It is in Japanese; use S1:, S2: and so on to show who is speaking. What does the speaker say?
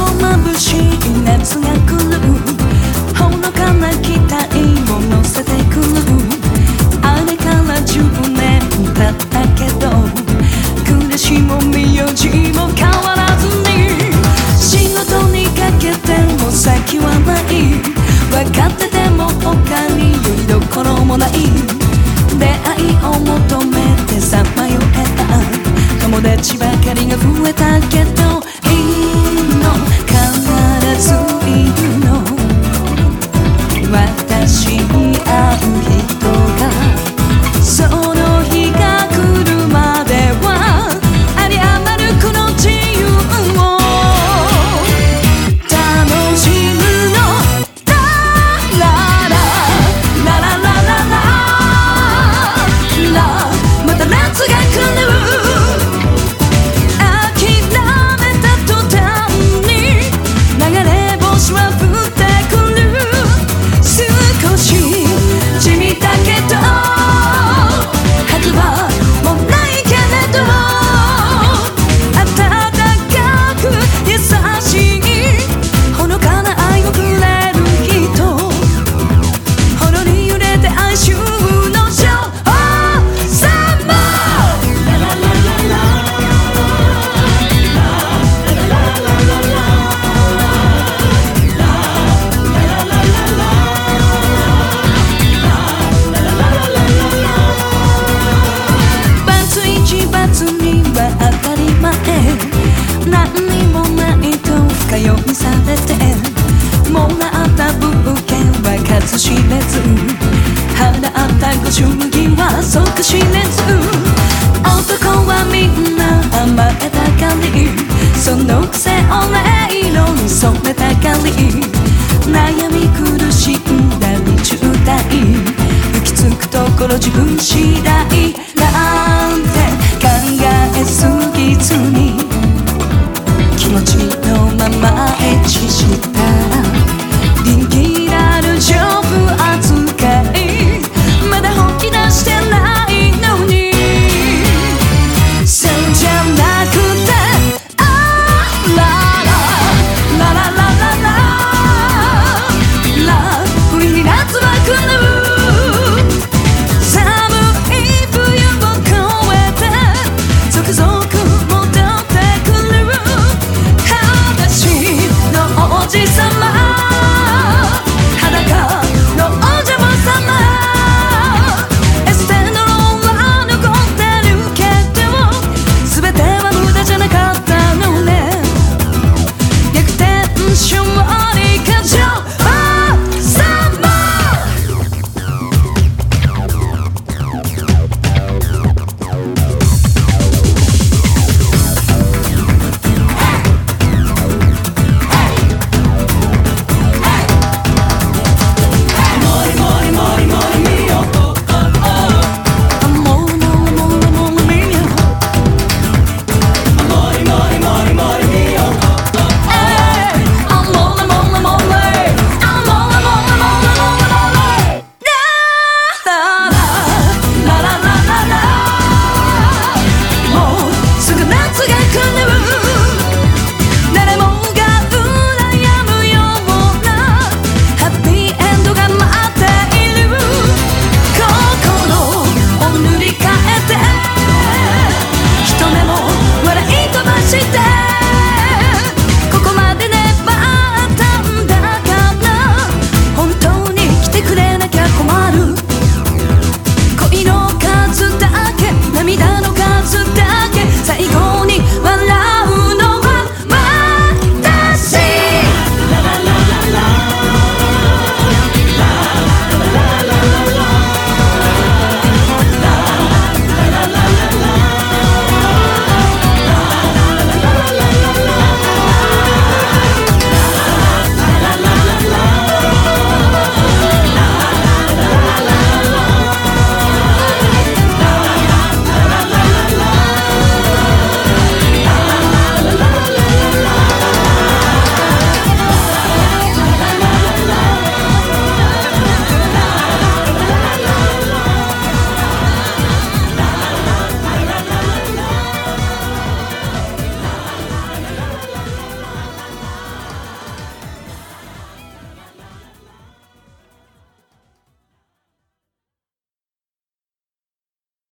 S1: も眩しい夏が来るほのかな期待を乗せてくるあれから10年経ったけど暮らしも名字も変わらずに仕事にかけても先はない分かってても他によりどころもない出会いを求めてさまよえた。友達ばかりが増えたけど。りそのくせ俺色に染めたがり悩み苦しんだり渋滞行き着くところ自分次第。